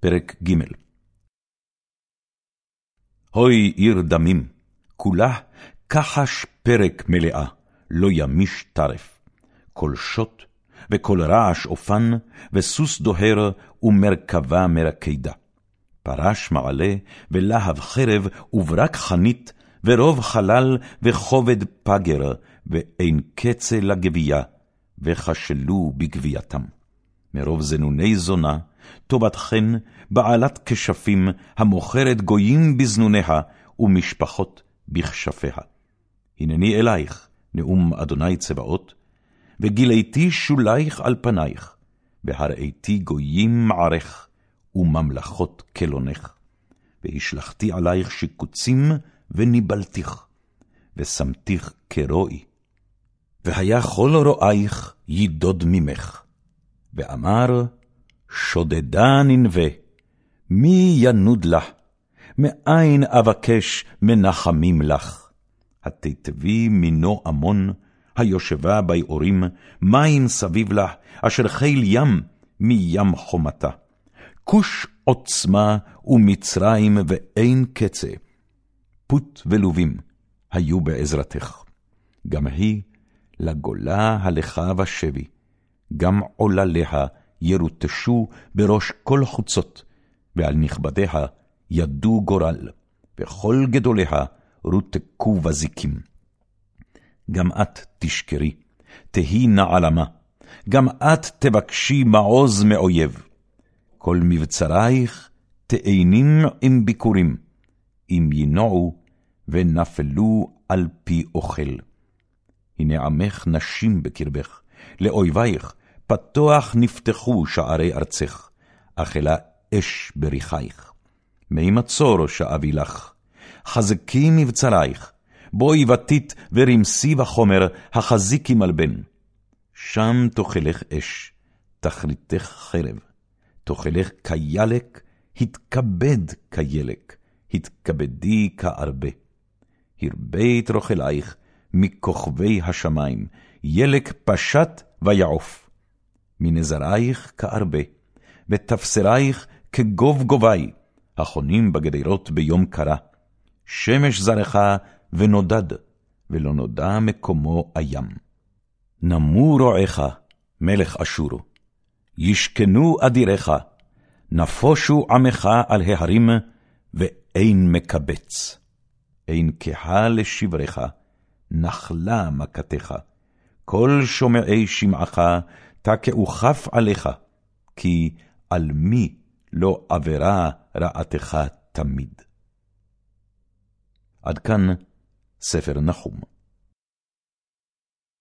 פרק ג. הוי עיר דמים, כולה כחש פרק מלאה, לא ימיש טרף. כל שוט, וכל רעש אופן, וסוס דוהר, ומרכבה מרקדה. פרש מעלה, ולהב חרב, וברק חנית, ורוב חלל, וכובד פגר, ואין קצה לגבייה, וכשלו בגבייתם. מרוב זנוני זונה, טובת חן, בעלת כשפים, המוכרת גויים בזנוניה, ומשפחות בכשפיה. הנני אלייך, נאום אדוני צבאות, וגילאתי שולייך על פנייך, והראיתי גויים מערך, וממלכות כלונך. והשלכתי עלייך שיקוצים, וניבלתיך, ושמתיך כרועי. והיה כל רועייך יידוד ממך. ואמר, שודדה ננבה, מי ינוד לך? מאין אבקש מנחמים לך? התיתבי מינו עמון, היושבה ביעורים, מים סביב לך, אשר חיל ים מים חומתה. כוש עוצמה ומצרים ואין קצה. פוט ולובים היו בעזרתך. גם היא לגולה הלכה ושבי, גם עולליה ירוטשו בראש כל חוצות, ועל נכבדיה ידו גורל, וכל גדוליה רותקו בזיקים. גם את תשכרי, תהי נעלמה, גם את תבקשי מעוז מאויב. כל מבצרייך תאנים עם ביקורים, אם ינועו ונפלו על פי אוכל. הנה עמך נשים בקרבך, לאויבייך פתוח נפתחו שערי ארצך, אכלה אש בריחייך. מי מצור שאבי לך, חזקי מבצרייך, בואי ותית ורמסי בחומר, החזיקי מלבן. שם תאכלך אש, תכריתך חרב, תאכלך כילק, התכבד כילק, התכבדי כארבה. הרבה את רוכלייך מכוכבי השמיים, ילק פשט ויעוף. מנזרייך כארבה, ותפסרייך כגוב גובי, החונים בגדרות ביום קרה. שמש זרחה ונודד, ולא נודע מקומו הים. נמו רועך, מלך אשור, ישכנו אדיריך, נפושו עמך על ההרים, ואין מקבץ. אין קהה לשברך, נחלה מכתך. כל שומעי שמעך תקעו כף עליך, כי על מי לא עבירה רעתך תמיד. עד כאן ספר נחום.